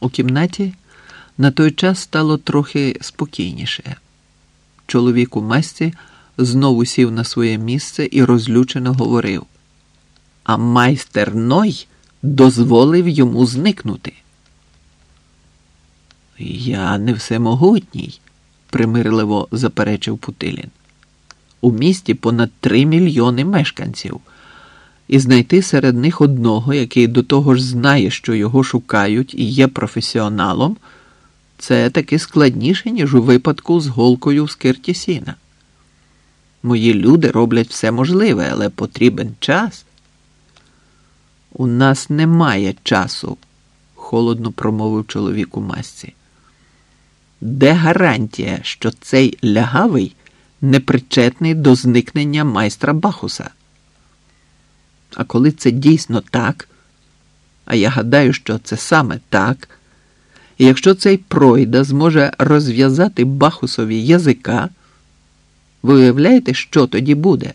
У кімнаті на той час стало трохи спокійніше. Чоловік у масці знову сів на своє місце і розлючено говорив. А майстер Ной дозволив йому зникнути. Я не всемогутній, примирливо заперечив Путилін. У місті понад три мільйони мешканців, і знайти серед них одного, який до того ж знає, що його шукають і є професіоналом, це таки складніше, ніж у випадку з голкою в скирті сіна. Мої люди роблять все можливе, але потрібен час. У нас немає часу, холодно промовив чоловік у масці. Де гарантія, що цей лягавий непричетний до зникнення майстра Бахуса? А коли це дійсно так, а я гадаю, що це саме так, і якщо цей пройда зможе розв'язати Бахусові язика, ви уявляєте, що тоді буде?